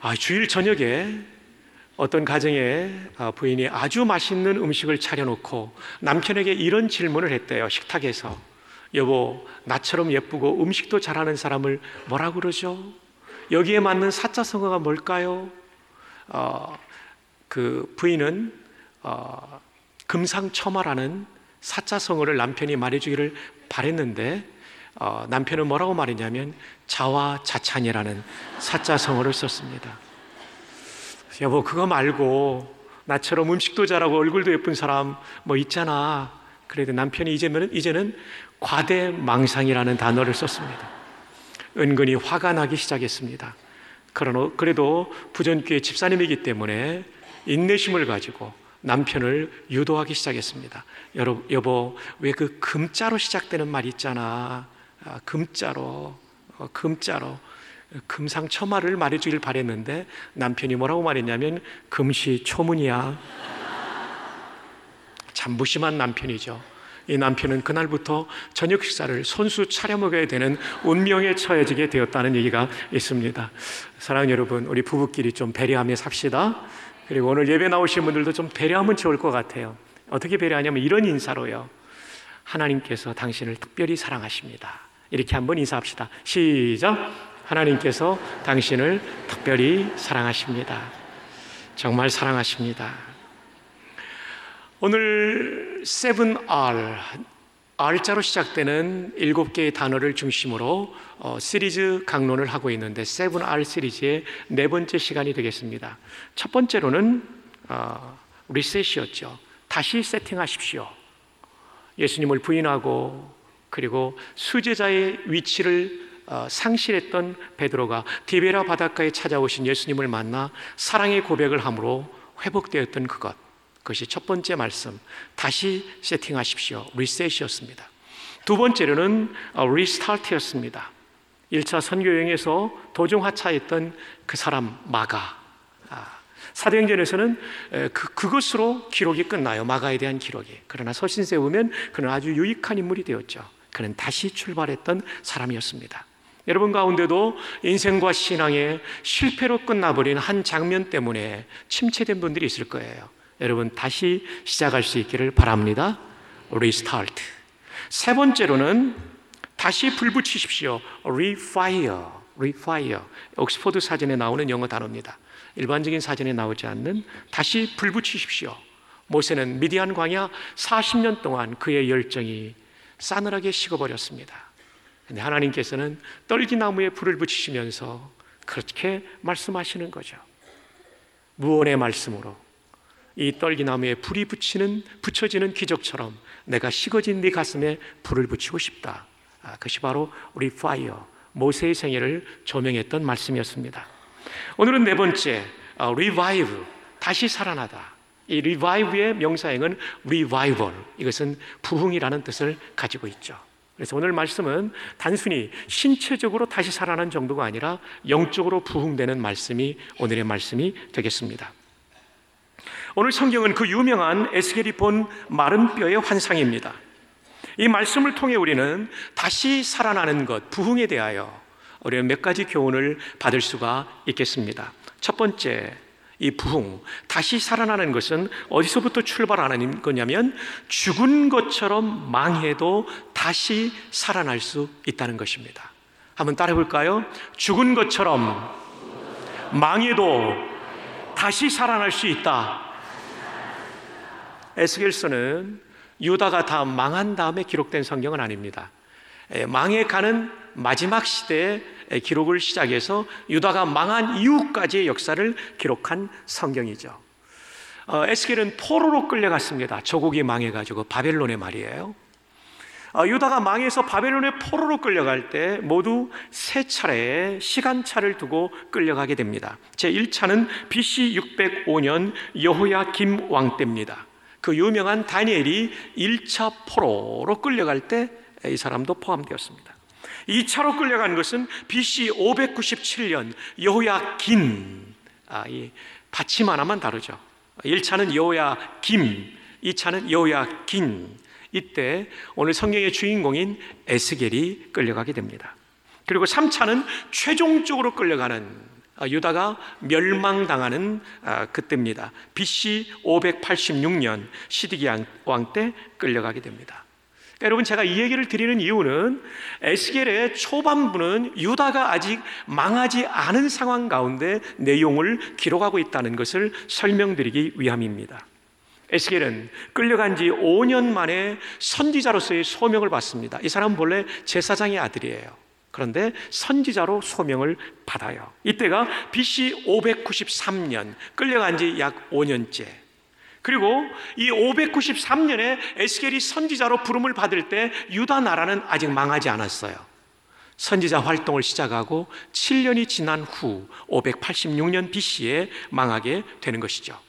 아, 주일 저녁에 어떤 가정에 아, 부인이 아주 맛있는 음식을 차려놓고 남편에게 이런 질문을 했대요. 식탁에서. 여보, 나처럼 예쁘고 음식도 잘하는 사람을 뭐라 그러죠? 여기에 맞는 사자 성어가 뭘까요? 어, 그 부인은 어, 금상첨화라는 사자 성어를 남편이 말해주기를 바랬는데 어, 남편은 뭐라고 말했냐면 자화자찬이라는 사자성어를 썼습니다. 여보 그거 말고 나처럼 음식도 잘하고 얼굴도 예쁜 사람 뭐 있잖아. 그래도 남편이 이제는 이제는 과대망상이라는 단어를 썼습니다. 은근히 화가 나기 시작했습니다. 그러나 그래도 부전교회 집사님이기 때문에 인내심을 가지고 남편을 유도하기 시작했습니다. 여보, 왜 그 금자로 시작되는 말 있잖아. 아, 금자로, 어, 금자로. 금상첨화를 말해주길 바랬는데 남편이 뭐라고 말했냐면 금시초문이야. 참 무심한 남편이죠. 이 남편은 그날부터 저녁 식사를 손수 차려 먹어야 되는 운명에 처해지게 되었다는 얘기가 있습니다. 사랑하는 여러분, 우리 부부끼리 좀 배려하며 삽시다. 그리고 오늘 예배 나오신 분들도 좀 배려하면 좋을 것 같아요. 어떻게 배려하냐면 이런 인사로요. 하나님께서 당신을 특별히 사랑하십니다. 이렇게 한번 인사합시다. 시작. 하나님께서 당신을 특별히 사랑하십니다. 정말 사랑하십니다. 오늘 7R, R자로 시작되는 일곱 개의 단어를 중심으로 어, 시리즈 강론을 하고 있는데 7R 시리즈의 네 번째 시간이 되겠습니다. 첫 번째로는 어, 리셋이었죠. 다시 세팅하십시오. 예수님을 부인하고 그리고 수제자의 위치를 어, 상실했던 베드로가 디베라 바닷가에 찾아오신 예수님을 만나 사랑의 고백을 함으로 회복되었던 그것. 그것이 첫 번째 말씀. 다시 세팅하십시오. 리셋이었습니다. 두 번째로는 리스타트였습니다. 1차 선교여행에서 도중 하차했던 그 사람 마가. 아, 사도행전에서는 그, 그것으로 기록이 끝나요. 마가에 대한 기록이. 그러나 서신서 보면 그는 아주 유익한 인물이 되었죠. 그는 다시 출발했던 사람이었습니다. 여러분 가운데도 인생과 신앙의 실패로 끝나버린 한 장면 때문에 침체된 분들이 있을 거예요. 여러분 다시 시작할 수 있기를 바랍니다. Restart. 세 번째로는 다시 불 붙이십시오. refire. refire. 옥스포드 사전에 나오는 영어 단어입니다. 일반적인 사전에 나오지 않는 다시 불 붙이십시오. 모세는 미디안 광야 40년 동안 그의 열정이 싸늘하게 식어버렸습니다. 근데 하나님께서는 떨기나무에 불을 붙이시면서 그렇게 말씀하시는 거죠. 무언의 말씀으로 이 떨기나무에 불이 붙이는 붙여지는 기적처럼 내가 식어진 네 가슴에 불을 붙이고 싶다. 아, 그것이 바로 우리 fire 모세의 생애를 조명했던 말씀이었습니다. 오늘은 네 번째 revive 아, 다시 살아나다. 이 revive의 명사형은 리바이벌 이것은 부흥이라는 뜻을 가지고 있죠. 그래서 오늘 말씀은 단순히 신체적으로 다시 살아난 정도가 아니라 영적으로 부흥되는 말씀이 오늘의 말씀이 되겠습니다. 오늘 성경은 그 유명한 에스겔이 본 마른 뼈의 환상입니다. 이 말씀을 통해 우리는 다시 살아나는 것, 부흥에 대하여 우리는 몇 가지 교훈을 받을 수가 있겠습니다. 첫 번째, 이 부흥, 다시 살아나는 것은 어디서부터 출발하는 거냐면 죽은 것처럼 망해도 다시 살아날 수 있다는 것입니다. 한번 따라해 볼까요? 죽은 것처럼 망해도 다시 살아날 수 있다. 에스겔서는 유다가 다 망한 다음에 기록된 성경은 아닙니다. 망해가는 마지막 시대에 기록을 시작해서 유다가 망한 이후까지의 역사를 기록한 성경이죠. 어, 에스겔은 포로로 끌려갔습니다. 조국이 망해가지고 바벨론의 말이에요. 어, 유다가 망해서 바벨론의 포로로 끌려갈 때 모두 세 차례의 시간차를 두고 끌려가게 됩니다. 제 1차는 BC 605년 여호야 김왕 때입니다. 그 유명한 다니엘이 1차 포로로 끌려갈 때 이 사람도 포함되었습니다. 2차로 끌려간 것은 BC 597년 여호야 긴, 아, 이 받침 하나만 다르죠. 1차는 여호야 김, 2차는 여호야 긴. 이때 오늘 성경의 주인공인 에스겔이 끌려가게 됩니다. 그리고 3차는 최종적으로 끌려가는 아, 유다가 멸망당하는 아, 그때입니다. BC 586년 시디기 왕 때 끌려가게 됩니다. 그러니까 여러분 제가 이 얘기를 드리는 이유는 에스겔의 초반부는 유다가 아직 망하지 않은 상황 가운데 내용을 기록하고 있다는 것을 설명드리기 위함입니다. 에스겔은 끌려간 지 5년 만에 선지자로서의 소명을 받습니다. 이 사람은 본래 제사장의 아들이에요. 그런데 선지자로 소명을 받아요. 이때가 BC 593년 끌려간 지 약 5년째. 그리고 이 593년에 에스겔이 선지자로 부름을 받을 때 유다 나라는 아직 망하지 않았어요. 선지자 활동을 시작하고 7년이 지난 후 586년 BC에 망하게 되는 것이죠.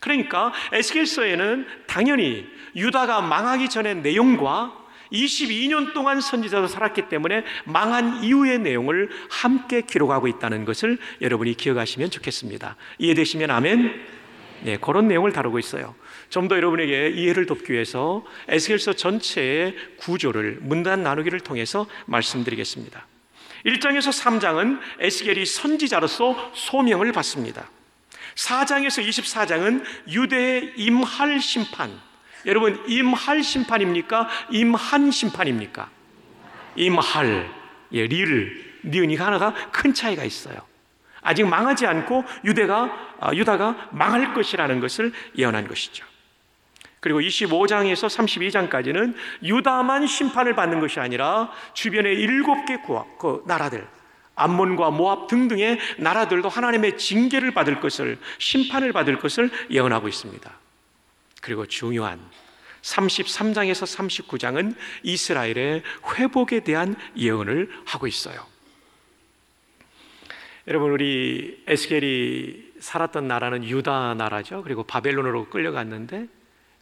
그러니까 에스겔서에는 당연히 유다가 망하기 전의 내용과 22년 동안 선지자로 살았기 때문에 망한 이후의 내용을 함께 기록하고 있다는 것을 여러분이 기억하시면 좋겠습니다. 이해되시면 아멘. 네, 그런 내용을 다루고 있어요. 좀 더 여러분에게 이해를 돕기 위해서 에스겔서 전체의 구조를 문단 나누기를 통해서 말씀드리겠습니다. 1장에서 3장은 에스겔이 선지자로서 소명을 받습니다. 4장에서 24장은 유대의 임할 심판, 여러분 임할 심판입니까? 임한 심판입니까? 임할 예, 리를 니은이가 하나가 큰 차이가 있어요. 아직 망하지 않고 유대가 아, 유다가 망할 것이라는 것을 예언한 것이죠. 그리고 25장에서 32장까지는 유다만 심판을 받는 것이 아니라 주변의 일곱 개 그 나라들 암몬과 모압 등등의 나라들도 하나님의 징계를 받을 것을 심판을 받을 것을 예언하고 있습니다. 그리고 중요한 33장에서 39장은 이스라엘의 회복에 대한 예언을 하고 있어요. 여러분 우리 에스겔이 살았던 나라는 유다 나라죠. 그리고 바벨론으로 끌려갔는데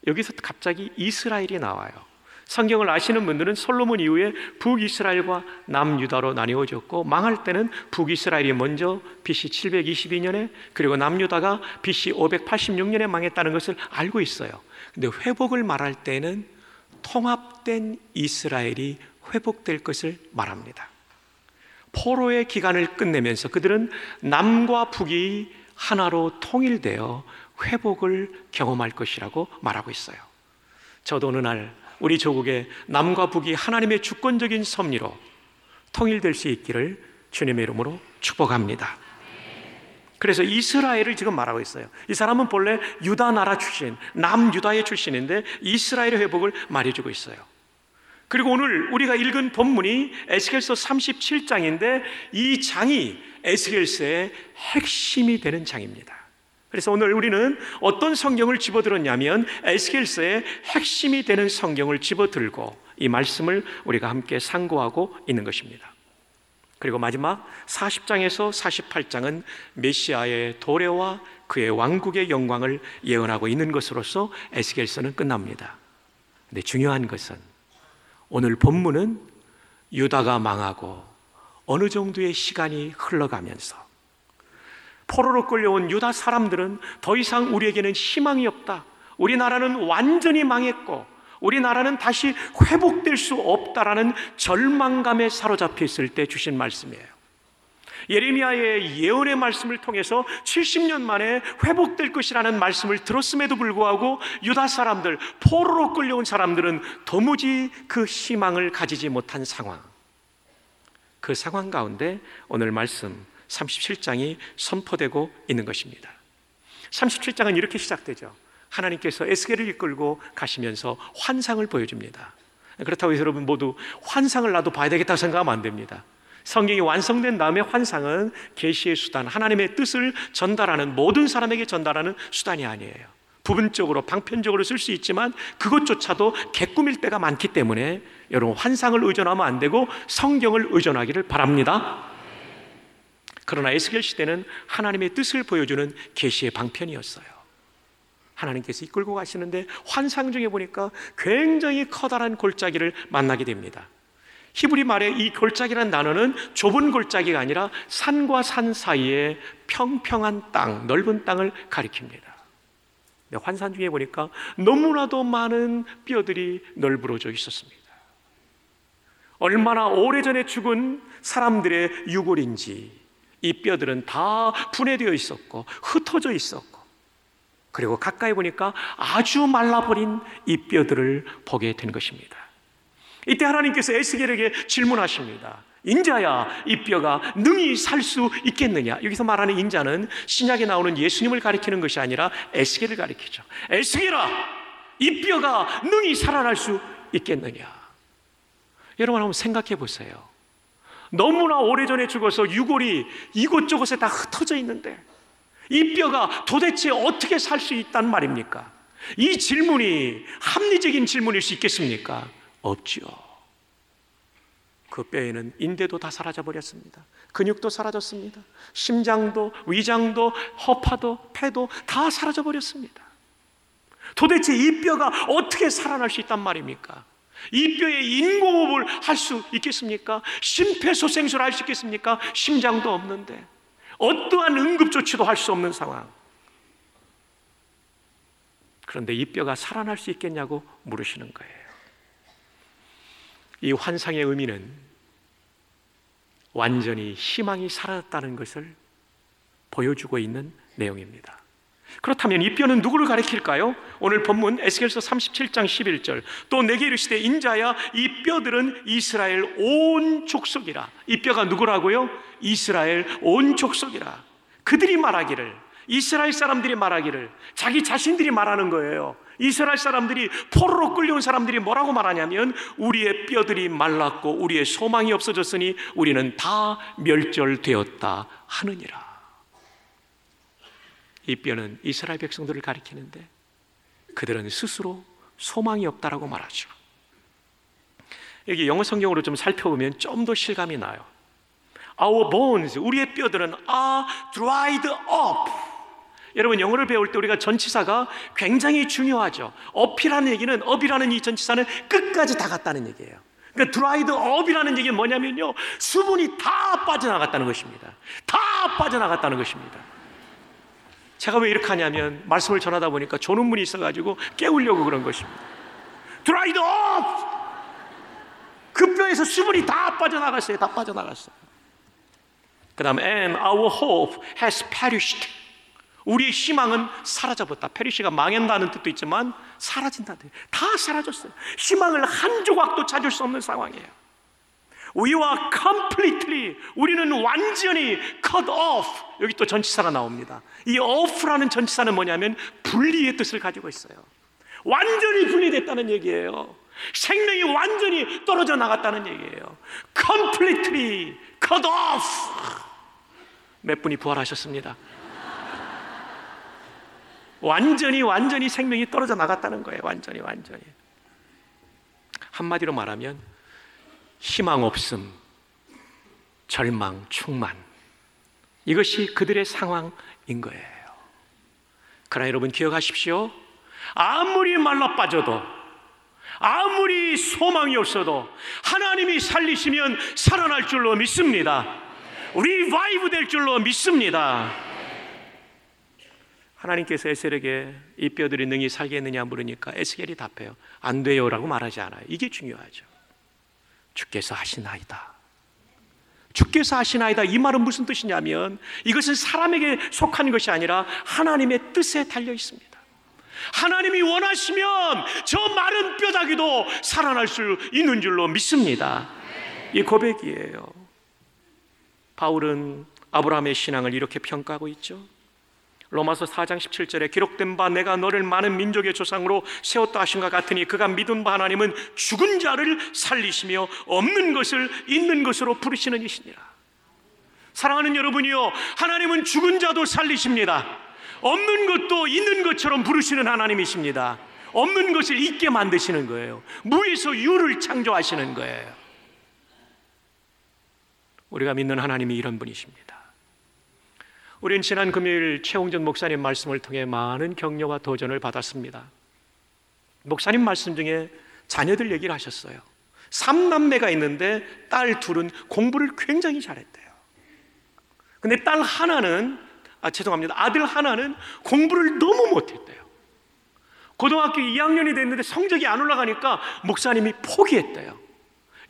여기서 갑자기 이스라엘이 나와요. 성경을 아시는 분들은 솔로몬 이후에 북이스라엘과 남유다로 나뉘어졌고 망할 때는 북이스라엘이 먼저 BC 722년에 그리고 남유다가 BC 586년에 망했다는 것을 알고 있어요. 근데 회복을 말할 때는 통합된 이스라엘이 회복될 것을 말합니다. 포로의 기간을 끝내면서 그들은 남과 북이 하나로 통일되어 회복을 경험할 것이라고 말하고 있어요. 저도 어느 날 우리 조국의 남과 북이 하나님의 주권적인 섭리로 통일될 수 있기를 주님의 이름으로 축복합니다. 그래서 이스라엘을 지금 말하고 있어요. 이 사람은 본래 유다 나라 출신, 남유다의 출신인데 이스라엘의 회복을 말해주고 있어요. 그리고 오늘 우리가 읽은 본문이 에스겔서 37장인데 이 장이 에스겔서의 핵심이 되는 장입니다. 그래서 오늘 우리는 어떤 성경을 집어들었냐면 에스겔서의 핵심이 되는 성경을 집어들고 이 말씀을 우리가 함께 상고하고 있는 것입니다. 그리고 마지막 40장에서 48장은 메시아의 도래와 그의 왕국의 영광을 예언하고 있는 것으로서 에스겔서는 끝납니다. 근데 중요한 것은 오늘 본문은 유다가 망하고 어느 정도의 시간이 흘러가면서 포로로 끌려온 유다 사람들은 더 이상 우리에게는 희망이 없다. 우리나라는 완전히 망했고 우리나라는 다시 회복될 수 없다라는 절망감에 사로잡혀 있을 때 주신 말씀이에요. 예레미야의 예언의 말씀을 통해서 70년 만에 회복될 것이라는 말씀을 들었음에도 불구하고 유다 사람들, 포로로 끌려온 사람들은 도무지 그 희망을 가지지 못한 상황. 그 상황 가운데 오늘 말씀 37장이 선포되고 있는 것입니다. 37장은 이렇게 시작되죠. 하나님께서 에스겔을 이끌고 가시면서 환상을 보여줍니다. 그렇다고 해서 여러분 모두 환상을 나도 봐야 되겠다고 생각하면 안 됩니다. 성경이 완성된 다음에 환상은 계시의 수단, 하나님의 뜻을 전달하는 모든 사람에게 전달하는 수단이 아니에요. 부분적으로 방편적으로 쓸 수 있지만 그것조차도 개꿈일 때가 많기 때문에 여러분 환상을 의존하면 안 되고 성경을 의존하기를 바랍니다. 그러나 에스겔 시대는 하나님의 뜻을 보여주는 계시의 방편이었어요. 하나님께서 이끌고 가시는데 환상 중에 보니까 굉장히 커다란 골짜기를 만나게 됩니다. 히브리 말에 이 골짜기라는 단어는 좁은 골짜기가 아니라 산과 산 사이에 평평한 땅, 넓은 땅을 가리킵니다. 환산 중에 보니까 너무나도 많은 뼈들이 널브러져 있었습니다. 얼마나 오래전에 죽은 사람들의 유골인지 이 뼈들은 다 분해되어 있었고 흩어져 있었고 그리고 가까이 보니까 아주 말라버린 이 뼈들을 보게 된 것입니다. 이때 하나님께서 에스겔에게 질문하십니다. 인자야, 이 뼈가 능히 살 수 있겠느냐? 여기서 말하는 인자는 신약에 나오는 예수님을 가리키는 것이 아니라 에스겔을 가리키죠. 에스겔아, 이 뼈가 능히 살아날 수 있겠느냐? 여러분 한번 생각해 보세요. 너무나 오래전에 죽어서 유골이 이곳저곳에 다 흩어져 있는데 이 뼈가 도대체 어떻게 살 수 있단 말입니까? 이 질문이 합리적인 질문일 수 있겠습니까? 없지요. 그 뼈에는 인대도 다 사라져 버렸습니다. 근육도 사라졌습니다. 심장도, 위장도, 허파도, 폐도 다 사라져 버렸습니다. 도대체 이 뼈가 어떻게 살아날 수 있단 말입니까? 이 뼈에 인공호흡을 할 수 있겠습니까? 심폐소생술을 할 수 있겠습니까? 심장도 없는데 어떠한 응급조치도 할 수 없는 상황. 그런데 이 뼈가 살아날 수 있겠냐고 물으시는 거예요. 이 환상의 의미는 완전히 희망이 사라졌다는 것을 보여주고 있는 내용입니다. 그렇다면 이 뼈는 누구를 가리킬까요? 오늘 본문 에스겔서 37장 11절 또 내게 이르시되 인자야 이 뼈들은 이스라엘 온 족속이라 이 뼈가 누구라고요? 이스라엘 온 족속이라 그들이 말하기를 이스라엘 사람들이 말하기를 자기 자신들이 말하는 거예요 이스라엘 사람들이 포로로 끌려온 사람들이 뭐라고 말하냐면 우리의 뼈들이 말랐고 우리의 소망이 없어졌으니 우리는 다 멸절되었다 하느니라 이 뼈는 이스라엘 백성들을 가리키는데 그들은 스스로 소망이 없다라고 말하죠. 여기 영어 성경으로 좀 살펴보면 좀 더 실감이 나요. Our bones, 우리의 뼈들은 are dried up. 여러분 영어를 배울 때 우리가 전치사가 굉장히 중요하죠. up이라는 얘기는 up이라는 이 전치사는 끝까지 다 갔다는 얘기예요. 그러니까 dried up이라는 얘기는 뭐냐면요. 수분이 다 빠져나갔다는 것입니다. 다 빠져나갔다는 것입니다. 제가 왜 이렇게 하냐면 말씀을 전하다 보니까 조는 분이 있어가지고 깨우려고 그런 것입니다. Dried up! 그 뼈에서 수분이 다 빠져나갔어요. 다 빠져나갔어요. 그 다음 and our hope has perished. 우리의 희망은 사라져버렸다. 페리시가 망한다는 뜻도 있지만 사라진다는 뜻. 다 사라졌어요. 희망을 한 조각도 찾을 수 없는 상황이에요. We were completely 우리는 완전히 cut off 여기 또 전치사가 나옵니다. 이 off라는 전치사는 뭐냐면 분리의 뜻을 가지고 있어요. 완전히 분리됐다는 얘기예요. 생명이 완전히 떨어져 나갔다는 얘기예요. completely cut off. 몇 분이 부활하셨습니다. 완전히 완전히 생명이 떨어져 나갔다는 거예요. 완전히 완전히. 한마디로 말하면 희망 없음, 절망, 충만. 이것이 그들의 상황인 거예요. 그러나 여러분 기억하십시오. 아무리 말라 빠져도 아무리 소망이 없어도 하나님이 살리시면 살아날 줄로 믿습니다. revive 될 줄로 믿습니다. 하나님께서 에스겔에게 이 뼈들이 능히 살겠느냐 물으니까 에스겔이 답해요. 안 돼요라고 말하지 않아요. 이게 중요하죠. 주께서 하시나이다. 주께서 하시나이다. 이 말은 무슨 뜻이냐면 이것은 사람에게 속한 것이 아니라 하나님의 뜻에 달려 있습니다. 하나님이 원하시면 저 마른 뼈다귀도 살아날 수 있는 줄로 믿습니다. 이 고백이에요. 바울은 아브라함의 신앙을 이렇게 평가하고 있죠. 로마서 4장 17절에 기록된 바 내가 너를 많은 민족의 조상으로 세웠다 하신 것 같으니 그가 믿은 바 하나님은 죽은 자를 살리시며 없는 것을 있는 것으로 부르시는 이시니라. 사랑하는 여러분이요. 하나님은 죽은 자도 살리십니다. 없는 것도 있는 것처럼 부르시는 하나님이십니다. 없는 것을 있게 만드시는 거예요. 무에서 유를 창조하시는 거예요. 우리가 믿는 하나님이 이런 분이십니다. 우리는 지난 금요일 최홍전 목사님 말씀을 통해 많은 격려와 도전을 받았습니다. 목사님 말씀 중에 자녀들 얘기를 하셨어요. 삼남매가 있는데 딸 둘은 공부를 굉장히 잘했대요. 근데 딸 하나는 아 죄송합니다. 아들 하나는 공부를 너무 못했대요. 고등학교 2학년이 됐는데 성적이 안 올라가니까 목사님이 포기했대요.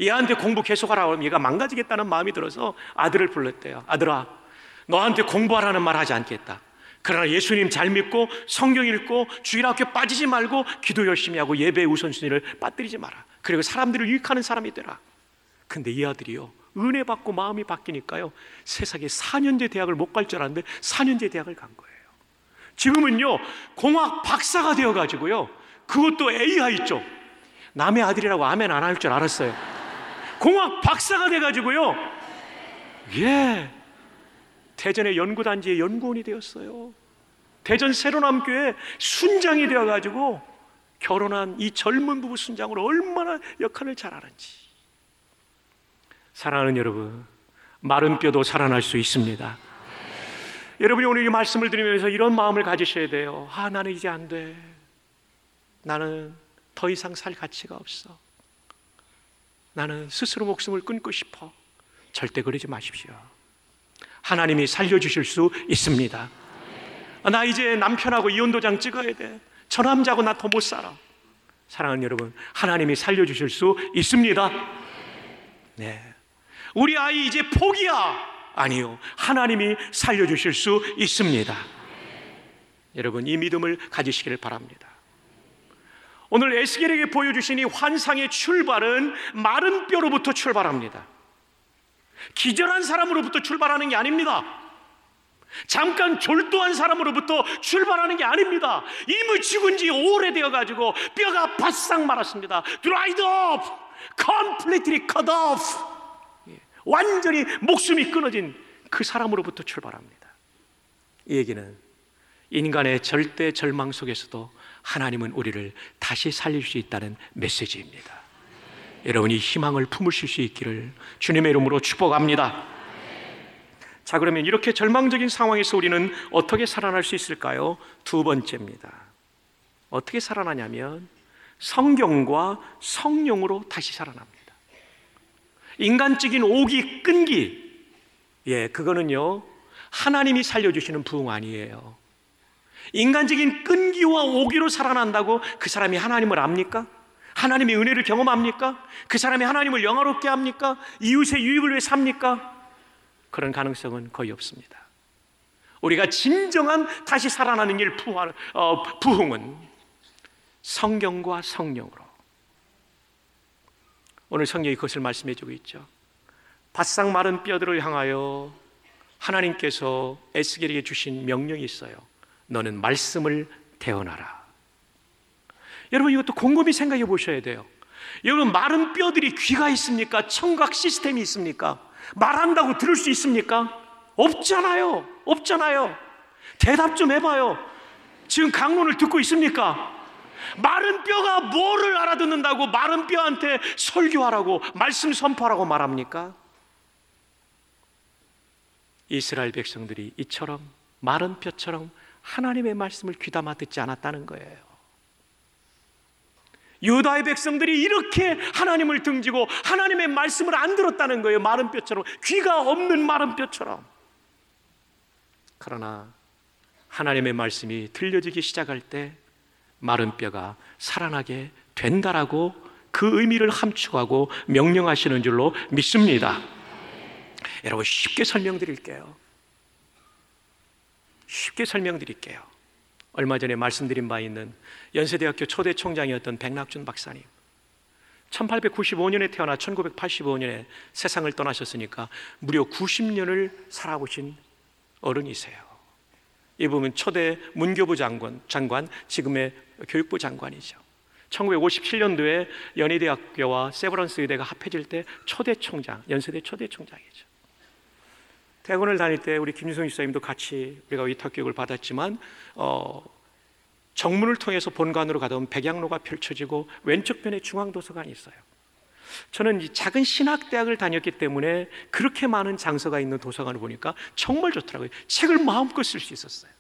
얘한테 공부 계속하라고 하면 얘가 망가지겠다는 마음이 들어서 아들을 불렀대요. 아들아, 너한테 공부하라는 말 하지 않겠다. 그러나 예수님 잘 믿고 성경 읽고 주일 학교 빠지지 말고 기도 열심히 하고 예배 우선순위를 빠뜨리지 마라. 그리고 사람들을 유익하는 사람이 되라. 근데 이 아들이요. 은혜 받고 마음이 바뀌니까요. 세상에 4년제 대학을 못 갈 줄 알았는데 4년제 대학을 간 거예요. 지금은요. 공학 박사가 되어 가지고요. 그것도 AI 쪽. 남의 아들이라고 아멘 안 할 줄 알았어요. 공학 박사가 돼 가지고요. 예. 대전의 연구단지의 연구원이 되었어요. 대전 새로남교회 순장이 되어가지고 결혼한 이 젊은 부부 순장으로 얼마나 역할을 잘 하는지. 사랑하는 여러분, 마른 뼈도 살아날 수 있습니다. 여러분이 오늘 이 말씀을 드리면서 이런 마음을 가지셔야 돼요. 아, 나는 이제 안 돼. 나는 더 이상 살 가치가 없어. 나는 스스로 목숨을 끊고 싶어. 절대 그러지 마십시오. 하나님이 살려주실 수 있습니다. 나 이제 남편하고 이혼도장 찍어야 돼. 저 남자하고 나 더 못 살아. 사랑하는 여러분, 하나님이 살려주실 수 있습니다. 네. 우리 아이 이제 포기야. 아니요. 하나님이 살려주실 수 있습니다. 여러분, 이 믿음을 가지시기를 바랍니다. 오늘 에스겔에게 보여주신 이 환상의 출발은 마른 뼈로부터 출발합니다. 기절한 사람으로부터 출발하는 게 아닙니다. 잠깐 졸도한 사람으로부터 출발하는 게 아닙니다. 이미 죽은 지 오래되어 가지고 뼈가 바싹 말았습니다. dried up, completely cut off. 예, 완전히 목숨이 끊어진 그 사람으로부터 출발합니다. 이 얘기는 인간의 절대 절망 속에서도 하나님은 우리를 다시 살릴 수 있다는 메시지입니다. 여러분이 희망을 품으실 수 있기를 주님의 이름으로 축복합니다. 자, 그러면 이렇게 절망적인 상황에서 우리는 어떻게 살아날 수 있을까요? 두 번째입니다. 어떻게 살아나냐면 성경과 성령으로 다시 살아납니다. 인간적인 오기, 끈기. 예, 그거는요, 하나님이 살려주시는 부흥 아니에요. 인간적인 끈기와 오기로 살아난다고 그 사람이 하나님을 압니까? 하나님의 은혜를 경험합니까? 그 사람이 하나님을 영화롭게 합니까? 이웃의 유익을 위해 삽니까? 그런 가능성은 거의 없습니다. 우리가 진정한 다시 살아나는 일 부활, 어, 부흥은 성경과 성령으로. 오늘 성령이 그것을 말씀해 주고 있죠. 바싹 마른 뼈들을 향하여 하나님께서 에스겔에게 주신 명령이 있어요. 너는 말씀을 태어나라. 여러분 이것도 곰곰이 생각해 보셔야 돼요. 여러분 마른 뼈들이 귀가 있습니까? 청각 시스템이 있습니까? 말한다고 들을 수 있습니까? 없잖아요. 없잖아요. 대답 좀 해봐요. 지금 강론을 듣고 있습니까? 마른 뼈가 뭐를 알아듣는다고 마른 뼈한테 설교하라고 말씀 선포하라고 말합니까? 이스라엘 백성들이 이처럼 마른 뼈처럼 하나님의 말씀을 귀담아 듣지 않았다는 거예요. 유다의 백성들이 이렇게 하나님을 등지고 하나님의 말씀을 안 들었다는 거예요. 마른 뼈처럼 귀가 없는 마른 뼈처럼. 그러나 하나님의 말씀이 들려지기 시작할 때 마른 뼈가 살아나게 된다라고 그 의미를 함축하고 명령하시는 줄로 믿습니다. 여러분 쉽게 설명드릴게요. 쉽게 설명드릴게요. 얼마 전에 말씀드린 바 있는 연세대학교 초대 총장이었던 백낙준 박사님. 1895년에 태어나 1985년에 세상을 떠나셨으니까 무려 90년을 살아오신 어른이세요. 이분은 초대 문교부 장관, 장관, 지금의 교육부 장관이죠. 1957년도에 연희대학교와 세브란스 의대가 합해질 때 초대 총장, 연세대 초대 총장이죠. 대학원을 다닐 때 우리 김유성 집사님도 같이 우리가 위탁 교육을 받았지만 어, 정문을 통해서 본관으로 가던 백양로가 펼쳐지고 왼쪽 편에 중앙도서관이 있어요. 저는 이 작은 신학대학을 다녔기 때문에 그렇게 많은 장소가 있는 도서관을 보니까 정말 좋더라고요. 책을 마음껏 쓸 수 있었어요.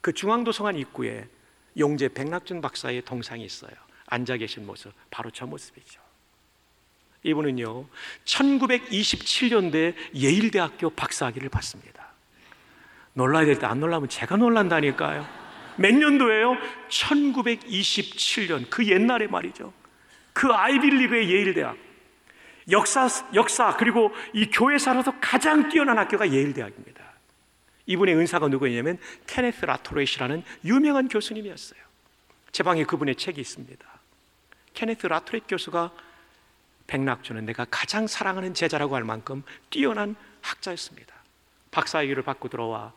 그 중앙도서관 입구에 용재 백낙준 박사의 동상이 있어요. 앉아 계신 모습, 바로 저 모습이죠. 이분은요, 1927년대 예일대학교 박사학위를 받습니다. 놀라야 될 때 안 놀라면 제가 놀란다니까요. 몇 년도예요? 1927년. 그 옛날의 말이죠. 그 아이빌리그의 예일대학. 역사, 역사 그리고 이 교회사로서 가장 뛰어난 학교가 예일대학입니다. 이분의 은사가 누구였냐면 케네스 라토렛이라는 유명한 교수님이었어요. 제 방에 그분의 책이 있습니다. 케네스 라토렛 교수가 백낙주는 내가 가장 사랑하는 제자라고 할 만큼 뛰어난 학자였습니다. 박사학위를 받고 들어와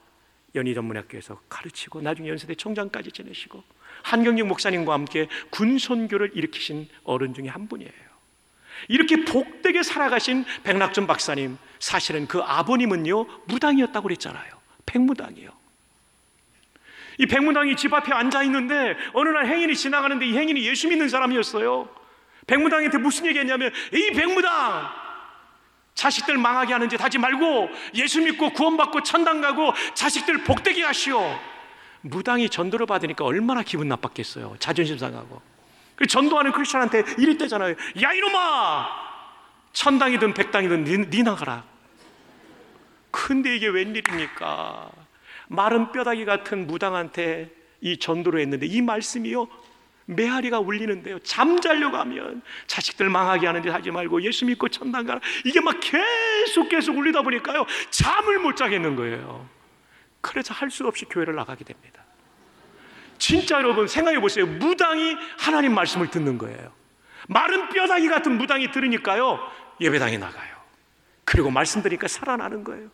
연희전문학교에서 가르치고 나중에 연세대 총장까지 지내시고 한경직 목사님과 함께 군선교를 일으키신 어른 중에 한 분이에요. 이렇게 복되게 살아가신 백낙준 박사님 사실은 그 아버님은요 무당이었다고 그랬잖아요. 백무당이요. 이 백무당이 집 앞에 앉아 있는데 어느 날 행인이 지나가는데 이 행인이 예수 믿는 사람이었어요. 백무당한테 무슨 얘기했냐면 이 백무당 자식들 망하게 하는 짓 하지 말고 예수 믿고 구원받고 천당 가고 자식들 복되게 하시오. 무당이 전도를 받으니까 얼마나 기분 나빴겠어요. 자존심 상하고. 그 전도하는 크리스천한테 이랬대잖아요. 야 이놈아! 천당이든 백당이든 니, 니 나가라. 근데 이게 웬일입니까? 마른 뼈다귀 같은 무당한테 이 전도를 했는데 이 말씀이요 메아리가 울리는데요. 잠자려고 하면 자식들 망하게 하는 짓 하지 말고 예수 믿고 천당 가라. 이게 막 계속 계속 울리다 보니까요. 잠을 못 자겠는 거예요. 그래서 할 수 없이 교회를 나가게 됩니다. 진짜 여러분 생각해 보세요. 무당이 하나님 말씀을 듣는 거예요. 마른 뼈다귀 같은 무당이 들으니까요. 예배당에 나가요. 그리고 말씀 들으니까 살아나는 거예요.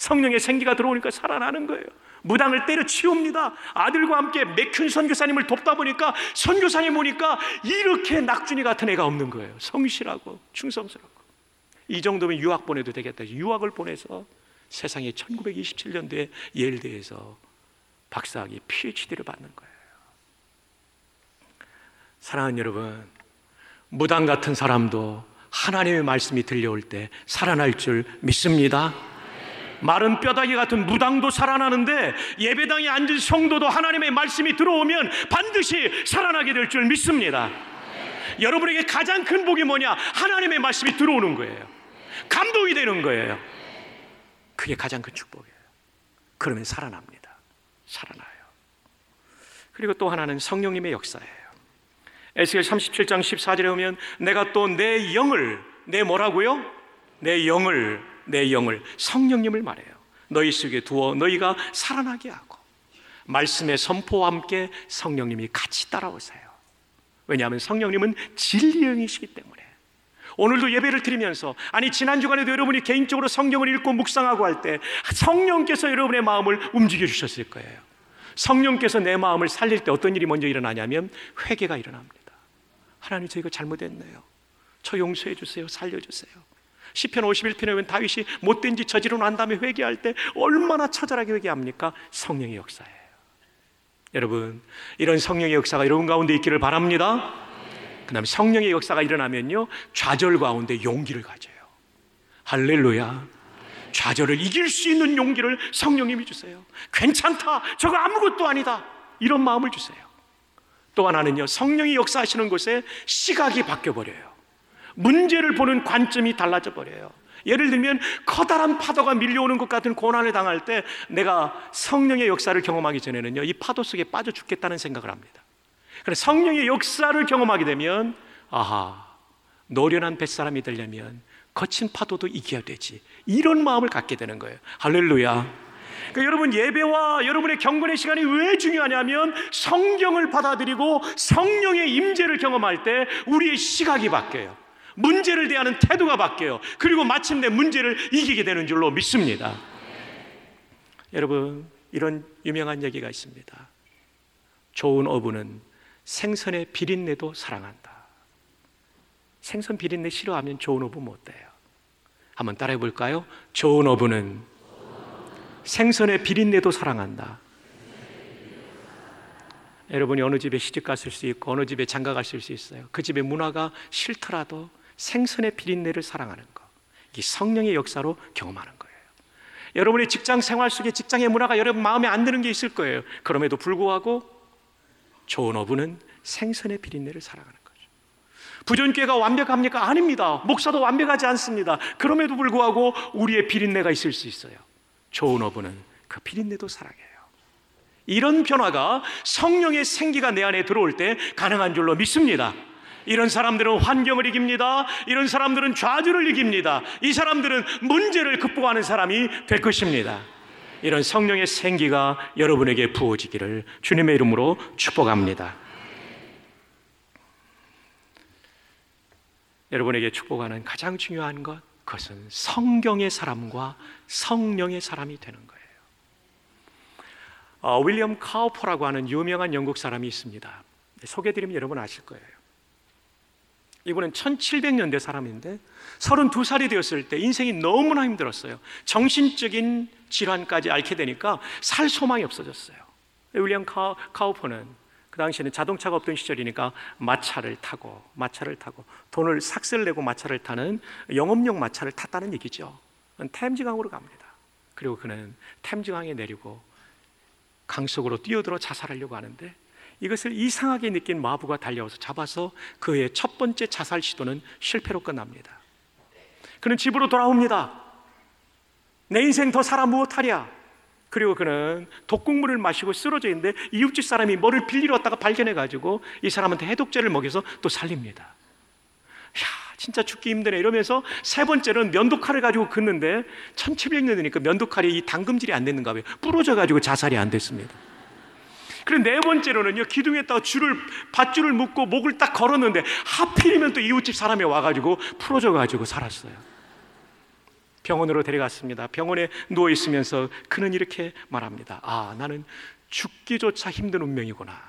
성령의 생기가 들어오니까 살아나는 거예요. 무당을 때려치웁니다. 아들과 함께 맥힌 선교사님을 돕다 보니까 선교사님 보니까 이렇게 낙준이 같은 애가 없는 거예요. 성실하고 충성스럽고. 이 정도면 유학 보내도 되겠다. 유학을 보내서 세상에 1927년도에 예일대에서 박사학위 PhD를 받는 거예요. 사랑하는 여러분, 무당 같은 사람도 하나님의 말씀이 들려올 때 살아날 줄 믿습니다. 마른 뼈다귀 같은 무당도 살아나는데 예배당에 앉은 성도도 하나님의 말씀이 들어오면 반드시 살아나게 될 줄 믿습니다. 여러분에게 가장 큰 복이 뭐냐? 하나님의 말씀이 들어오는 거예요. 감동이 되는 거예요. 그게 가장 큰 축복이에요. 그러면 살아납니다. 살아나요. 그리고 또 하나는 성령님의 역사예요. 에스겔 37장 14절에 보면 내가 또 내 영을 내 뭐라고요? 내 영을 내 영을 성령님을 말해요. 너희 속에 두어 너희가 살아나게 하고 말씀의 선포와 함께 성령님이 같이 따라오세요. 왜냐하면 성령님은 진리의 영이시기 때문에 오늘도 예배를 드리면서 아니 지난 주간에도 여러분이 개인적으로 성경을 읽고 묵상하고 할 때 성령께서 여러분의 마음을 움직여 주셨을 거예요. 성령께서 내 마음을 살릴 때 어떤 일이 먼저 일어나냐면 회개가 일어납니다. 하나님 저희가 잘못했네요. 저 용서해 주세요. 살려 주세요. 시편 51편에 보면 다윗이 못된 짓 저지르고 난 다음에 회개할 때 얼마나 처절하게 회개합니까? 성령의 역사예요. 여러분, 이런 성령의 역사가 여러분 가운데 있기를 바랍니다. 그 다음에 성령의 역사가 일어나면요, 좌절 가운데 용기를 가져요. 할렐루야. 좌절을 이길 수 있는 용기를 성령님이 주세요. 괜찮다. 저거 아무것도 아니다. 이런 마음을 주세요. 또 하나는요, 성령이 역사하시는 곳에 시각이 바뀌어 버려요. 문제를 보는 관점이 달라져 버려요. 예를 들면 커다란 파도가 밀려오는 것 같은 고난을 당할 때 내가 성령의 역사를 경험하기 전에는요, 이 파도 속에 빠져 죽겠다는 생각을 합니다. 그래 성령의 역사를 경험하게 되면 아하 노련한 뱃사람이 되려면 거친 파도도 이겨야 되지 이런 마음을 갖게 되는 거예요. 할렐루야. 그러니까 여러분 예배와 여러분의 경건의 시간이 왜 중요하냐면 성경을 받아들이고 성령의 임재를 경험할 때 우리의 시각이 바뀌어요. 문제를 대하는 태도가 바뀌어요. 그리고 마침내 문제를 이기게 되는 줄로 믿습니다. 여러분, 이런 유명한 얘기가 있습니다. 좋은 어부는 생선의 비린내도 사랑한다. 생선 비린내 싫어하면 좋은 어부 못 돼요. 한번 따라해 볼까요? 좋은 어부는 생선의 비린내도 사랑한다. 여러분이 어느 집에 시집 갔을 수 있고 어느 집에 장가 갔을 수 있어요. 그 집의 문화가 싫더라도 생선의 비린내를 사랑하는 것. 이 성령의 역사로 경험하는 거예요. 여러분의 직장 생활 속에 직장의 문화가 여러분 마음에 안 드는 게 있을 거예요. 그럼에도 불구하고 좋은 어부는 생선의 비린내를 사랑하는 거죠. 부전교회가 완벽합니까? 아닙니다. 목사도 완벽하지 않습니다. 그럼에도 불구하고 우리의 비린내가 있을 수 있어요. 좋은 어부는 그 비린내도 사랑해요. 이런 변화가 성령의 생기가 내 안에 들어올 때 가능한 줄로 믿습니다. 이런 사람들은 환경을 이깁니다. 이런 사람들은 좌절을 이깁니다. 이 사람들은 문제를 극복하는 사람이 될 것입니다. 이런 성령의 생기가 여러분에게 부어지기를 주님의 이름으로 축복합니다. 여러분에게 축복하는 가장 중요한 것, 그것은 성경의 사람과 성령의 사람이 되는 거예요. 어, 윌리엄 카우퍼라고 하는 유명한 영국 사람이 있습니다. 소개드리면 여러분 아실 거예요. 이분은 1700년대 사람인데 32살이 되었을 때 인생이 너무나 힘들었어요. 정신적인 질환까지 앓게 되니까 살 소망이 없어졌어요. 윌리엄 카우퍼는 그 당시에는 자동차가 없던 시절이니까 마차를 타고 마차를 타고 돈을 삭스를 내고 마차를 타는 영업용 마차를 탔다는 얘기죠. 템즈강으로 갑니다. 그리고 그는 템즈강에 내리고 강 속으로 뛰어들어 자살하려고 하는데 이것을 이상하게 느낀 마부가 달려와서 잡아서 그의 첫 번째 자살 시도는 실패로 끝납니다. 그는 집으로 돌아옵니다. 내 인생 더 살아 무엇하랴? 그리고 그는 독국물을 마시고 쓰러져 있는데 이웃집 사람이 뭐를 빌리러 왔다가 발견해 가지고 이 사람한테 해독제를 먹여서 또 살립니다. 야, 진짜 죽기 힘드네 이러면서 세 번째는 면도칼을 가지고 긋는데 1700년 되니까 면도칼이 이 당금질이 안 됐는가 봐요. 부러져 가지고 자살이 안 됐습니다. 그리고 네 번째로는요 기둥에다가 줄을 밧줄을 묶고 목을 딱 걸었는데 하필이면 또 이웃집 사람이 와가지고 풀어져 가지고 살았어요. 병원으로 데려갔습니다. 병원에 누워 있으면서 그는 이렇게 말합니다. 아, 나는 죽기조차 힘든 운명이구나.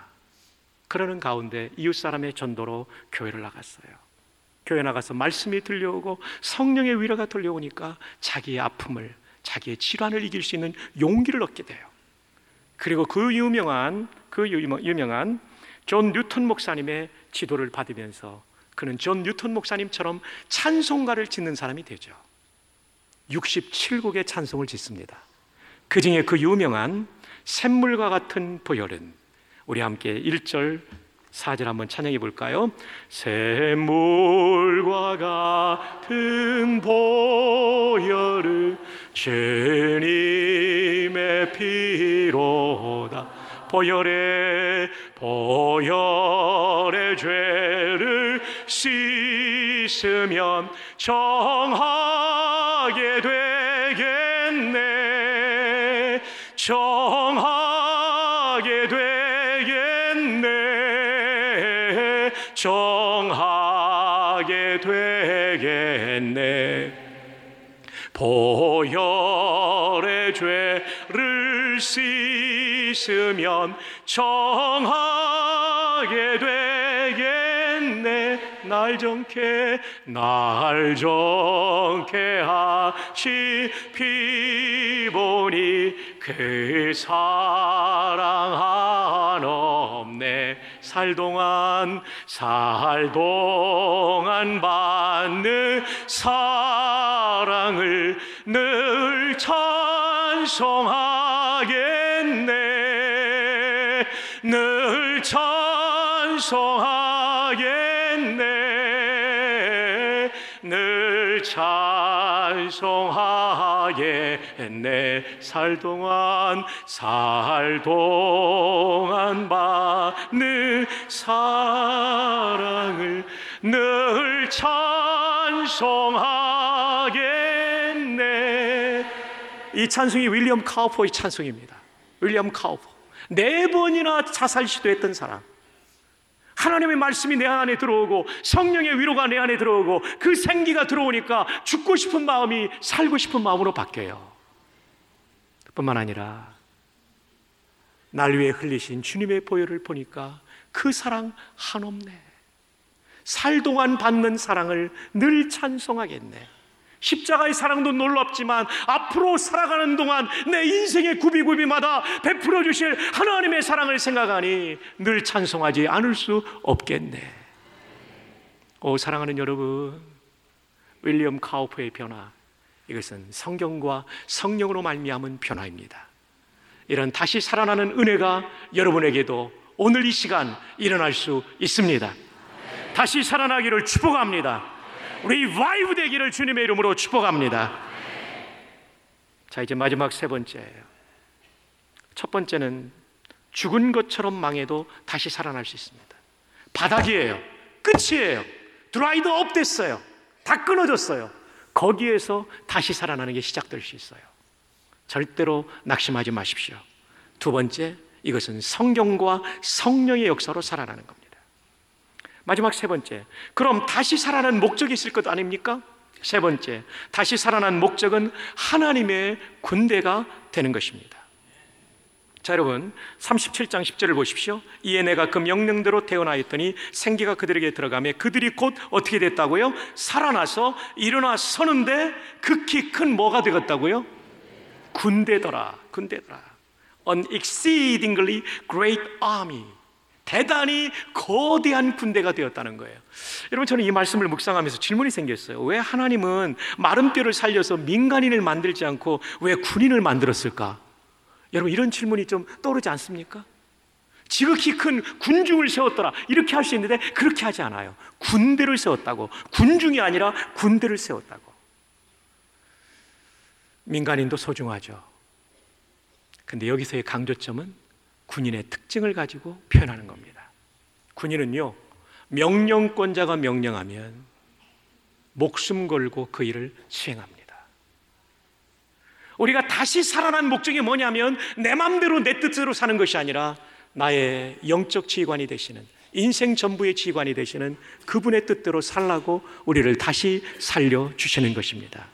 그러는 가운데 이웃 사람의 전도로 교회를 나갔어요. 교회 나가서 말씀이 들려오고 성령의 위로가 들려오니까 자기의 아픔을 자기의 질환을 이길 수 있는 용기를 얻게 돼요. 그리고 그 유명한 그 유명한 존 뉴턴 목사님의 지도를 받으면서 그는 존 뉴턴 목사님처럼 찬송가를 짓는 사람이 되죠. 67곡의 찬송을 짓습니다. 그 중에 그 유명한 샘물과 같은 보혈은 우리 함께 1절 4절 한번 찬양해 볼까요? 샘물과 같은 보혈은 주님 의 피로다. 보혈의 보혈의 죄를 씻으면 정하게 되겠네. 정하게 되겠네. 정하게 되겠네. 보혈의 죄 를 씻으면 정하게 되겠네. 날 정케 날 정케 하시 피보니 그 사랑 한 없네. 살 동안 살 동안 받는 사랑을 늘 찬송하겠네. 늘 찬송하겠네. 늘 찬송하겠네. 살 동안 살 동안 받는 사랑을 늘 찬송하겠네 이 찬송이 윌리엄 카우퍼의 찬송입니다 윌리엄 카우퍼 네 번이나 자살 시도했던 사람 하나님의 말씀이 내 안에 들어오고 성령의 위로가 내 안에 들어오고 그 생기가 들어오니까 죽고 싶은 마음이 살고 싶은 마음으로 바뀌어요. 뿐만 아니라 날 위해 흘리신 주님의 보혈을 보니까 그 사랑 한없네. 살 동안 받는 사랑을 늘 찬송하겠네. 십자가의 사랑도 놀랍지만 앞으로 살아가는 동안 내 인생의 구비구비마다 베풀어 주실 하나님의 사랑을 생각하니 늘 찬송하지 않을 수 없겠네. 오 사랑하는 여러분, 윌리엄 카우퍼의 변화 이것은 성경과 성령으로 말미암은 변화입니다. 이런 다시 살아나는 은혜가 여러분에게도 오늘 이 시간 일어날 수 있습니다. 다시 살아나기를 축복합니다. revive 되기를 주님의 이름으로 축복합니다. 자, 이제 마지막 세 번째예요. 첫 번째는 죽은 것처럼 망해도 다시 살아날 수 있습니다. 바닥이에요. 끝이에요. dried up 됐어요. 다 끊어졌어요. 거기에서 다시 살아나는 게 시작될 수 있어요. 절대로 낙심하지 마십시오. 두 번째, 이것은 성경과 성령의 역사로 살아나는 겁니다. 마지막 세 번째, 그럼 다시 살아난 목적이 있을 것 아닙니까? 세 번째, 다시 살아난 목적은 하나님의 군대가 되는 것입니다. 자, 여러분, 37장 10절을 보십시오. 이에 내가 그 명령대로 태어나였더니 생기가 그들에게 들어가며 그들이 곧 어떻게 됐다고요? 살아나서 일어나 서는데 극히 큰 뭐가 되었다고요? 군대더라, 군대더라. An exceedingly great army. 대단히 거대한 군대가 되었다는 거예요. 여러분 저는 이 말씀을 묵상하면서 질문이 생겼어요. 왜 하나님은 마른 뼈를 살려서 민간인을 만들지 않고 왜 군인을 만들었을까? 여러분 이런 질문이 좀 떠오르지 않습니까? 지극히 큰 군중을 세웠더라 이렇게 할 수 있는데 그렇게 하지 않아요. 군대를 세웠다고 군중이 아니라 군대를 세웠다고. 민간인도 소중하죠. 근데 여기서의 강조점은 군인의 특징을 가지고 표현하는 겁니다. 군인은요, 명령권자가 명령하면 목숨 걸고 그 일을 수행합니다. 우리가 다시 살아난 목적이 뭐냐면 내 마음대로 내 뜻대로 사는 것이 아니라 나의 영적 지휘관이 되시는 인생 전부의 지휘관이 되시는 그분의 뜻대로 살라고 우리를 다시 살려 주시는 것입니다.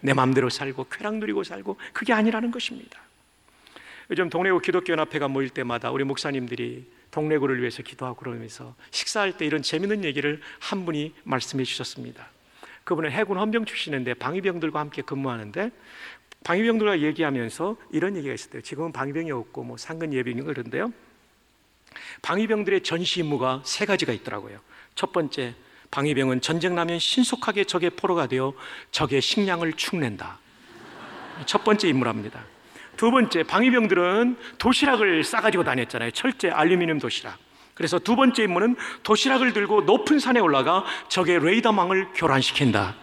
내 마음대로 살고 쾌락 누리고 살고 그게 아니라는 것입니다. 요즘 동래구 기독교연합회가 모일 때마다 우리 목사님들이 동래구를 위해서 기도하고 그러면서 식사할 때 이런 재밌는 얘기를 한 분이 말씀해 주셨습니다. 그분은 해군 헌병 출신인데 방위병들과 함께 근무하는데 방위병들과 얘기하면서 이런 얘기가 있었대요. 지금은 방위병이 없고 뭐 상근 예비병이 그런데요. 방위병들의 전시 임무가 세 가지가 있더라고요. 첫 번째, 방위병은 전쟁 나면 신속하게 적의 포로가 되어 적의 식량을 축낸다. 첫 번째 임무랍니다. 두 번째, 방위병들은 도시락을 싸가지고 다녔잖아요. 철제 알루미늄 도시락. 그래서 두 번째 임무는 도시락을 들고 높은 산에 올라가 적의 레이더망을 교란시킨다.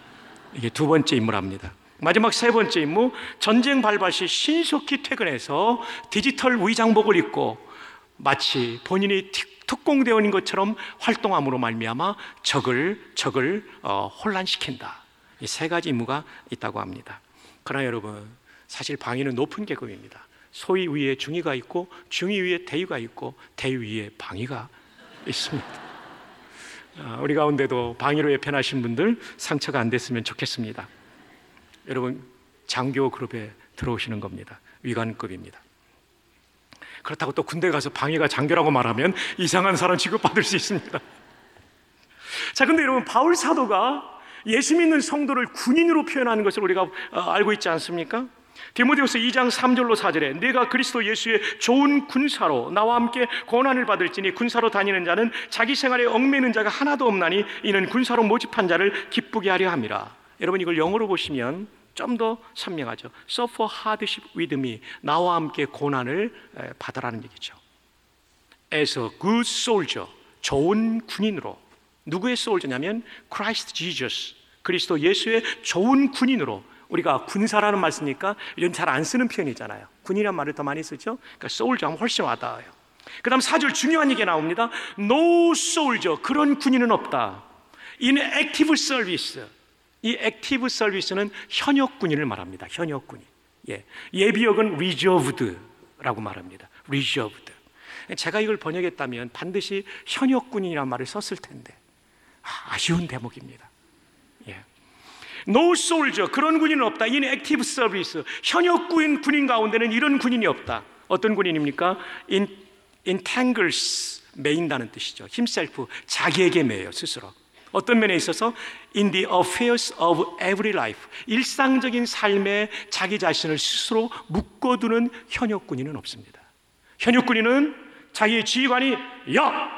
이게 두 번째 임무랍니다. 마지막 세 번째 임무, 전쟁 발발 시 신속히 퇴근해서 디지털 위장복을 입고 마치 본인이 특공대원인 것처럼 활동함으로 말미암아 적을 적을 어, 혼란시킨다. 이 세 가지 임무가 있다고 합니다. 그러나 여러분, 사실 방위는 높은 계급입니다. 소위 위에 중위가 있고 중위 위에 대위가 있고 대위 위에 방위가 있습니다. 아, 우리 가운데도 방위로 예편하신 분들 상처가 안 됐으면 좋겠습니다. 여러분 장교 그룹에 들어오시는 겁니다. 위관급입니다. 그렇다고 또 군대 가서 방위가 장교라고 말하면 이상한 사람 취급받을 수 있습니다. 자, 근데 여러분 바울 사도가 예수 믿는 성도를 군인으로 표현하는 것을 우리가 어, 알고 있지 않습니까? 디모데후서 2장 3절로 4절에 내가 그리스도 예수의 좋은 군사로 나와 함께 고난을 받을지니 군사로 다니는 자는 자기 생활에 얽매는 자가 하나도 없나니 이는 군사로 모집한 자를 기쁘게 하려 함이라. 여러분 이걸 영어로 보시면 좀 더 선명하죠. Suffer hardship with me. 나와 함께 고난을 받으라는 얘기죠. As a good soldier. 좋은 군인으로. 누구의 소울저냐면 Christ Jesus. 그리스도 예수의 좋은 군인으로 우리가 군사라는 말 쓰니까 이런 잘안 쓰는 표현이잖아요. 군이란 말을 더 많이 쓰죠. 그러니까 소울저 하면 훨씬 와닿아요. 그 다음 4절 중요한 얘기가 나옵니다. No soldier. 그런 군인은 없다. In active service. 이 active service는 현역 군인을 말합니다. 현역 군인. 예. 예비역은 reserved라고 말합니다. reserved. 제가 이걸 번역했다면 반드시 현역 군인이란 말을 썼을 텐데 아, 아쉬운 대목입니다. 예. No soldier 그런 군인은 없다. In active service 현역 군인 군인 가운데는 이런 군인이 없다. 어떤 군인입니까? In entangles 매인다는 뜻이죠. himself 자기에게 매요 스스로. 어떤 면에 있어서 in the affairs of every life 일상적인 삶에 자기 자신을 스스로 묶어두는 현역 군인은 없습니다. 현역 군인은 자기의 지휘관이 야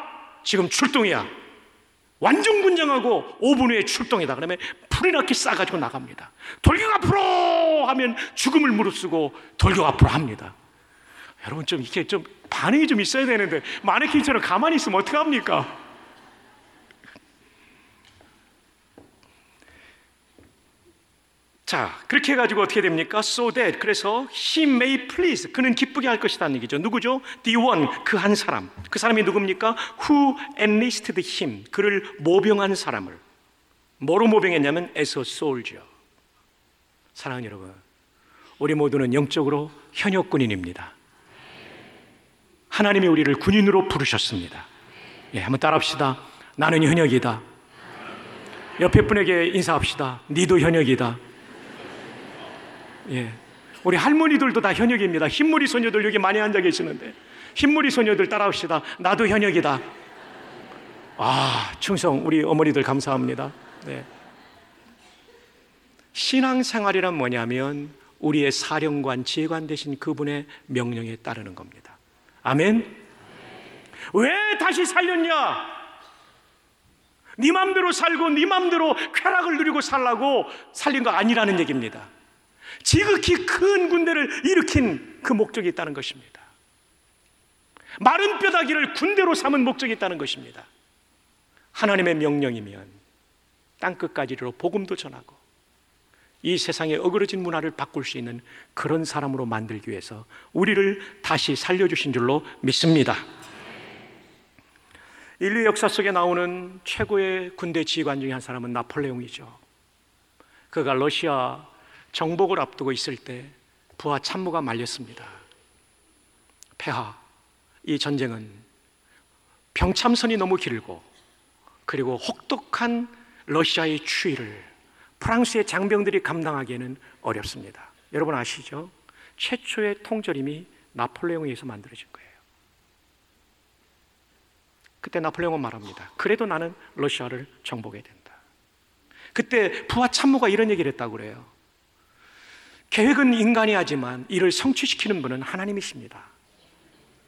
지금 출동이야 완전 군장하고 5분 후에 출동이다 그러면 불이 나게 싸가지고 나갑니다. 돌격 앞으로 하면 죽음을 무릅쓰고 돌격 앞으로 합니다. 여러분 좀 이게 좀 반응이 좀 있어야 되는데 마네킹처럼 가만히 있으면 어떡합니까? 자, 그렇게 해가지고 어떻게 됩니까? So that. 그래서 he may please. 그는 기쁘게 할 것이라는 얘기죠. 누구죠? The one. 그 한 사람. 그 사람이 누굽니까? Who enlisted him. 그를 모병한 사람을. 뭐로 모병했냐면 as a soldier. 사랑하는 여러분. 우리 모두는 영적으로 현역 군인입니다. 하나님이 우리를 군인으로 부르셨습니다. 예, 한번 따라합시다. 나는 현역이다. 옆에 분에게 인사합시다. 니도 현역이다. 예. 우리 할머니들도 다 현역입니다. 흰머리 소녀들 여기 많이 앉아 계시는데 흰머리 소녀들 따라합시다. 나도 현역이다. 아, 충성 우리 어머니들 감사합니다. 네. 신앙생활이란 뭐냐면 우리의 사령관, 지휘관 되신 그분의 명령에 따르는 겁니다. 아멘. 왜 다시 살렸냐? 네 맘대로 살고 네 맘대로 쾌락을 누리고 살라고 살린 거 아니라는 얘기입니다. 지극히 큰 군대를 일으킨 그 목적이 있다는 것입니다. 마른 뼈다귀를 군대로 삼은 목적이 있다는 것입니다. 하나님의 명령이면 땅끝까지로 복음도 전하고 이 세상의 어그러진 문화를 바꿀 수 있는 그런 사람으로 만들기 위해서 우리를 다시 살려주신 줄로 믿습니다. 인류 역사 속에 나오는 최고의 군대 지휘관 중에 한 사람은 나폴레옹이죠. 그가 러시아 정복을 앞두고 있을 때 부하 참모가 말렸습니다. 폐하, 이 전쟁은 병참선이 너무 길고 그리고 혹독한 러시아의 추위를 프랑스의 장병들이 감당하기에는 어렵습니다. 여러분 아시죠? 최초의 통조림이 나폴레옹에 의해서 만들어진 거예요. 그때 나폴레옹은 말합니다. 그래도 나는 러시아를 정복해야 된다. 그때 부하 참모가 이런 얘기를 했다고 그래요. 계획은 인간이 하지만 이를 성취시키는 분은 하나님이십니다.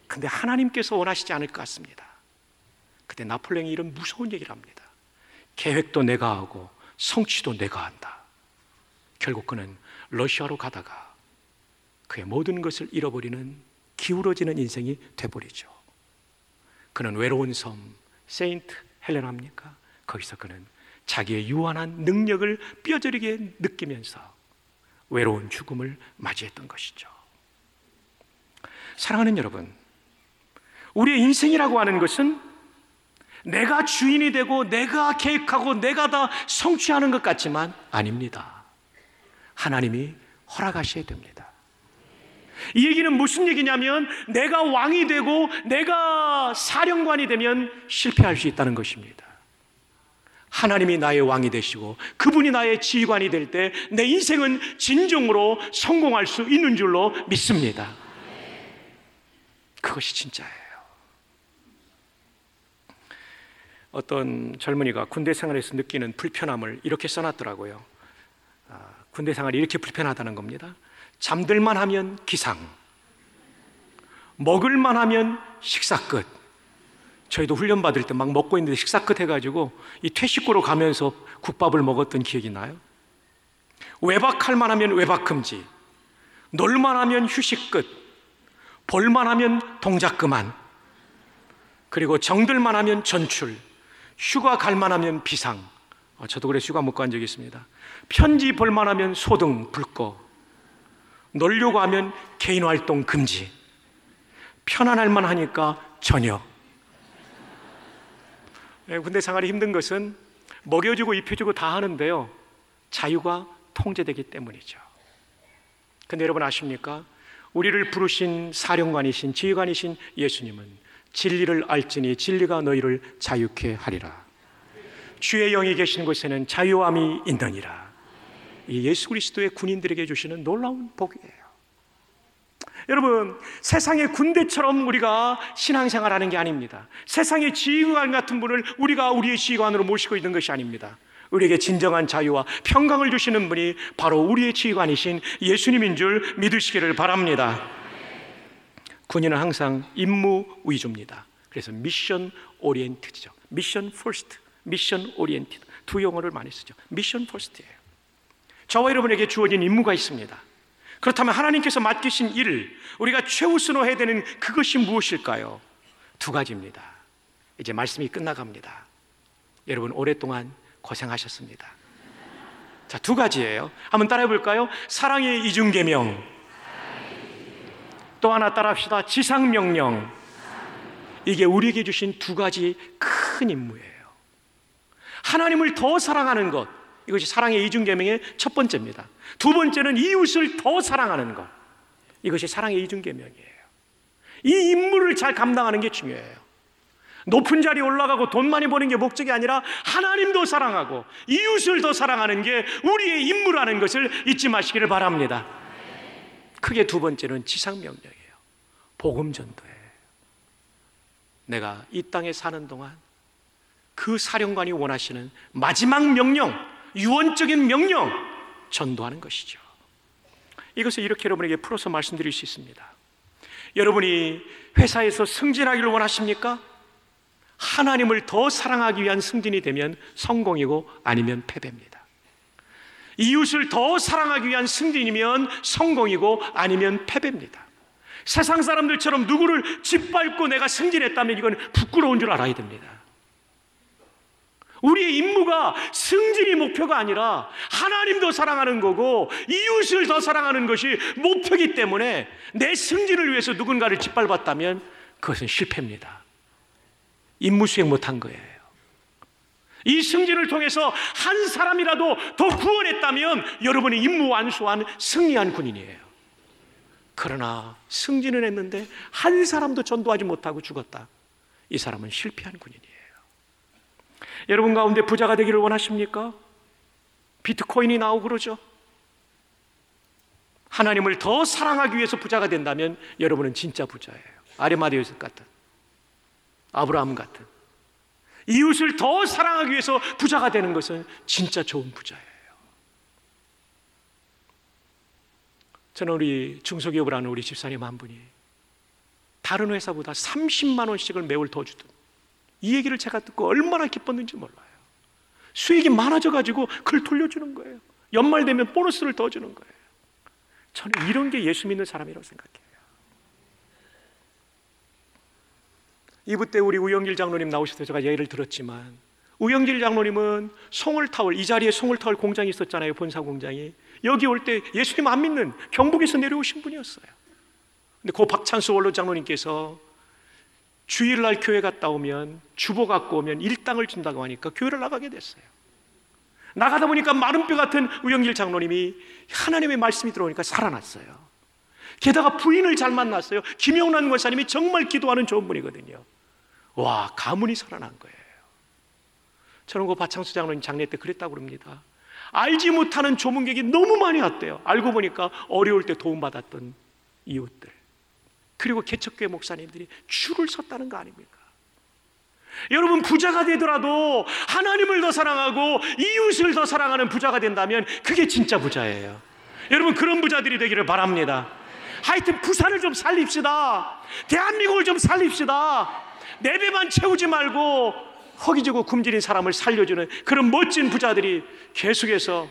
근데 하나님께서 원하시지 않을 것 같습니다. 그때 나폴레옹이 이런 무서운 얘기를 합니다. 계획도 내가 하고 성취도 내가 한다. 결국 그는 러시아로 가다가 그의 모든 것을 잃어버리는 기울어지는 인생이 돼버리죠. 그는 외로운 섬 세인트 헬레나입니까? 거기서 그는 자기의 유한한 능력을 뼈저리게 느끼면서 외로운 죽음을 맞이했던 것이죠. 사랑하는 여러분, 우리의 인생이라고 하는 것은 내가 주인이 되고 내가 계획하고 내가 다 성취하는 것 같지만 아닙니다. 하나님이 허락하셔야 됩니다. 이 얘기는 무슨 얘기냐면 내가 왕이 되고 내가 사령관이 되면 실패할 수 있다는 것입니다. 하나님이 나의 왕이 되시고 그분이 나의 지휘관이 될 때 내 인생은 진정으로 성공할 수 있는 줄로 믿습니다. 그것이 진짜예요. 어떤 젊은이가 군대 생활에서 느끼는 불편함을 이렇게 써놨더라고요. 아, 군대 생활이 이렇게 불편하다는 겁니다. 잠들만 하면 기상, 먹을만 하면 식사 끝, 저희도 훈련 받을 때 막 먹고 있는데 식사 끝 해가지고 이 퇴식구로 가면서 국밥을 먹었던 기억이 나요. 외박할 만하면 외박 금지, 놀 만 하면 휴식 끝, 볼 만 하면 동작 그만, 그리고 정들 만 하면 전출, 휴가 갈 만 하면 비상. 아, 저도 그래 휴가 못 간 적이 있습니다. 편지 볼 만 하면 소등 불 꺼, 놀려고 하면 개인 활동 금지, 편안할 만 하니까 저녁. 예, 군대 생활이 힘든 것은 먹여주고 입혀주고 다 하는데요. 자유가 통제되기 때문이죠. 근데 여러분 아십니까? 우리를 부르신 사령관이신 지휘관이신 예수님은 진리를 알지니 진리가 너희를 자유케 하리라. 주의 영이 계신 곳에는 자유함이 있느니라. 이 예수 그리스도의 군인들에게 주시는 놀라운 복이에요. 여러분, 세상의 군대처럼 우리가 신앙생활 하는 게 아닙니다. 세상의 지휘관 같은 분을 우리가 우리의 지휘관으로 모시고 있는 것이 아닙니다. 우리에게 진정한 자유와 평강을 주시는 분이 바로 우리의 지휘관이신 예수님인 줄 믿으시기를 바랍니다. 군인은 항상 임무 위주입니다. 그래서 mission oriented죠. mission first, mission oriented. 두 용어를 많이 쓰죠. mission first예요. 저와 여러분에게 주어진 임무가 있습니다. 그렇다면 하나님께서 맡기신 일, 우리가 최우선으로 해야 되는 그것이 무엇일까요? 두 가지입니다. 이제 말씀이 끝나갑니다. 여러분, 오랫동안 고생하셨습니다. 자, 두 가지예요. 한번 따라해 볼까요? 사랑의 이중계명. 또 하나 따라 합시다. 지상명령. 이게 우리에게 주신 두 가지 큰 임무예요. 하나님을 더 사랑하는 것. 이것이 사랑의 이중계명의 첫 번째입니다. 두 번째는 이웃을 더 사랑하는 것. 이것이 사랑의 이중계명이에요. 이 임무를 잘 감당하는 게 중요해요. 높은 자리에 올라가고 돈 많이 버는 게 목적이 아니라 하나님도 사랑하고 이웃을 더 사랑하는 게 우리의 임무라는 것을 잊지 마시기를 바랍니다. 크게 두 번째는 지상명령이에요. 복음전도예요. 내가 이 땅에 사는 동안 그 사령관이 원하시는 마지막 명령, 유언적인 명령, 전도하는 것이죠. 이것을 이렇게 여러분에게 풀어서 말씀드릴 수 있습니다. 여러분이 회사에서 승진하기를 원하십니까? 하나님을 더 사랑하기 위한 승진이 되면 성공이고 아니면 패배입니다. 이웃을 더 사랑하기 위한 승진이면 성공이고 아니면 패배입니다. 세상 사람들처럼 누구를 짓밟고 내가 승진했다면 이건 부끄러운 줄 알아야 됩니다. 우리의 임무가 승진이 목표가 아니라 하나님도 사랑하는 거고 이웃을 더 사랑하는 것이 목표이기 때문에 내 승진을 위해서 누군가를 짓밟았다면 그것은 실패입니다. 임무 수행 못한 거예요. 이 승진을 통해서 한 사람이라도 더 구원했다면 여러분이 임무 완수한 승리한 군인이에요. 그러나 승진은 했는데 한 사람도 전도하지 못하고 죽었다. 이 사람은 실패한 군인이에요. 여러분 가운데 부자가 되기를 원하십니까? 비트코인이 나오고 그러죠. 하나님을 더 사랑하기 위해서 부자가 된다면 여러분은 진짜 부자예요. 아리마디오스 같은. 아브라함 같은 이웃을 더 사랑하기 위해서 부자가 되는 것은 진짜 좋은 부자예요. 저는 우리 중소기업을 하는 우리 집사님 한 분이 다른 회사보다 30만 원씩을 매월 더 주던 이 얘기를 제가 듣고 얼마나 기뻤는지 몰라요. 수익이 많아져 가지고 그걸 돌려주는 거예요. 연말 되면 보너스를 더 주는 거예요. 저는 이런 게 예수 믿는 사람이라고 생각해요. 이부 때 우리 우영길 장로님 나오셔서 제가 예를 들었지만 우영길 장로님은 송을타월 이 자리에 송을타월 공장이 있었잖아요 본사 공장이 여기 올 때 예수님 안 믿는 경북에서 내려오신 분이었어요 근데 그 박찬수 원로 장로님께서 주일날 교회 갔다 오면 주보 갖고 오면 일당을 준다고 하니까 교회를 나가게 됐어요 나가다 보니까 마른 뼈 같은 우영길 장로님이 하나님의 말씀이 들어오니까 살아났어요 게다가 부인을 잘 만났어요 김영란 권사님이 정말 기도하는 좋은 분이거든요 와, 가문이 살아난 거예요. 저는 그 바창수 장로님 장례 때 그랬다고 그럽니다. 알지 못하는 조문객이 너무 많이 왔대요. 알고 보니까 어려울 때 도움받았던 이웃들. 그리고 개척교회 목사님들이 줄을 섰다는 거 아닙니까? 여러분 부자가 되더라도 하나님을 더 사랑하고 이웃을 더 사랑하는 부자가 된다면 그게 진짜 부자예요. 여러분 그런 부자들이 되기를 바랍니다. 하여튼 부산을 좀 살립시다. 대한민국을 좀 살립시다. 내 배만 채우지 말고 허기지고 굶주린 사람을 살려주는 그런 멋진 부자들이 계속해서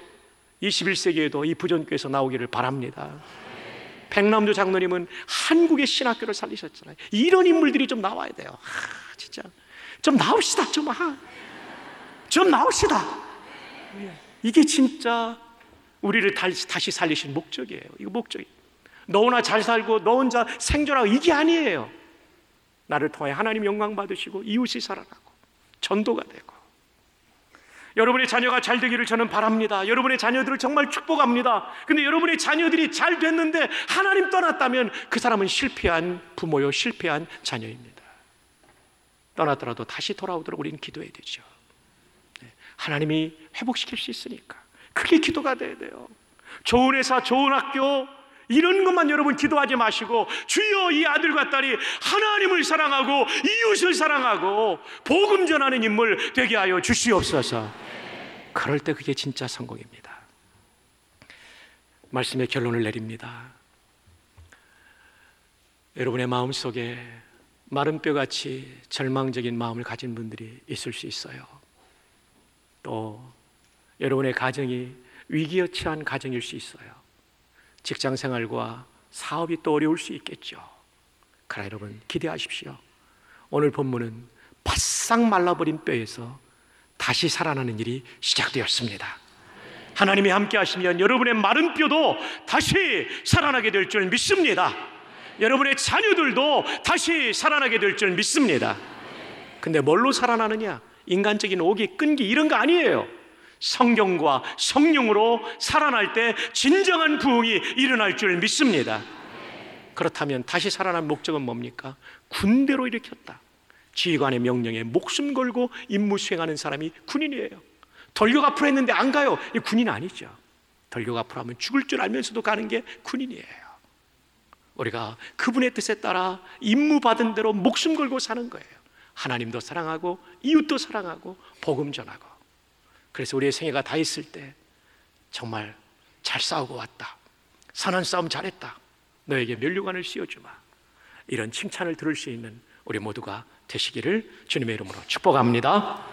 21세기에도 이 부전교에서 나오기를 바랍니다. 백남주 장로님은 한국의 신학교를 살리셨잖아요. 이런 인물들이 좀 나와야 돼요. 아, 진짜 좀 나옵시다. 좀 하. 좀 나옵시다. 이게 진짜 우리를 다시 살리신 목적이에요. 이거 목적이. 너나 잘 살고 너 혼자 생존하고 이게 아니에요. 나를 통해 하나님 영광 받으시고 이웃이 살아나고 전도가 되고 여러분의 자녀가 잘 되기를 저는 바랍니다. 여러분의 자녀들을 정말 축복합니다. 근데 여러분의 자녀들이 잘 됐는데 하나님 떠났다면 그 사람은 실패한 부모요, 실패한 자녀입니다. 떠났더라도 다시 돌아오도록 우리는 기도해야 되죠. 네, 하나님이 회복시킬 수 있으니까. 그게 기도가 돼야 돼요. 좋은 회사, 좋은 학교, 이런 것만 여러분 기도하지 마시고 주여 이 아들과 딸이 하나님을 사랑하고 이웃을 사랑하고 복음 전하는 인물 되게 하여 주시옵소서. 그럴 때 그게 진짜 성공입니다. 말씀의 결론을 내립니다. 여러분의 마음 속에 마른 뼈같이 절망적인 마음을 가진 분들이 있을 수 있어요. 또 여러분의 가정이 위기에 처한 가정일 수 있어요. 직장 생활과 사업이 또 어려울 수 있겠죠. 그러나 여러분 기대하십시오. 오늘 본문은 바싹 말라버린 뼈에서 다시 살아나는 일이 시작되었습니다. 하나님이 함께 하시면 여러분의 마른 뼈도 다시 살아나게 될 줄 믿습니다. 여러분의 자녀들도 다시 살아나게 될 줄 믿습니다. 근데 뭘로 살아나느냐? 인간적인 오기, 끈기 이런 거 아니에요. 성경과 성령으로 살아날 때 진정한 부흥이 일어날 줄 믿습니다. 그렇다면 다시 살아난 목적은 뭡니까? 군대로 일으켰다. 지휘관의 명령에 목숨 걸고 임무 수행하는 사람이 군인이에요. 돌격 앞으로 했는데 안 가요. 이 군인 아니죠. 돌격 앞으로 하면 죽을 줄 알면서도 가는 게 군인이에요. 우리가 그분의 뜻에 따라 임무 받은 대로 목숨 걸고 사는 거예요. 하나님도 사랑하고 이웃도 사랑하고 복음 전하고. 그래서 우리의 생애가 다 있을 때 정말 잘 싸우고 왔다. 선한 싸움 잘했다. 너에게 면류관을 씌워주마. 이런 칭찬을 들을 수 있는 우리 모두가 되시기를 주님의 이름으로 축복합니다.